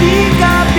ficar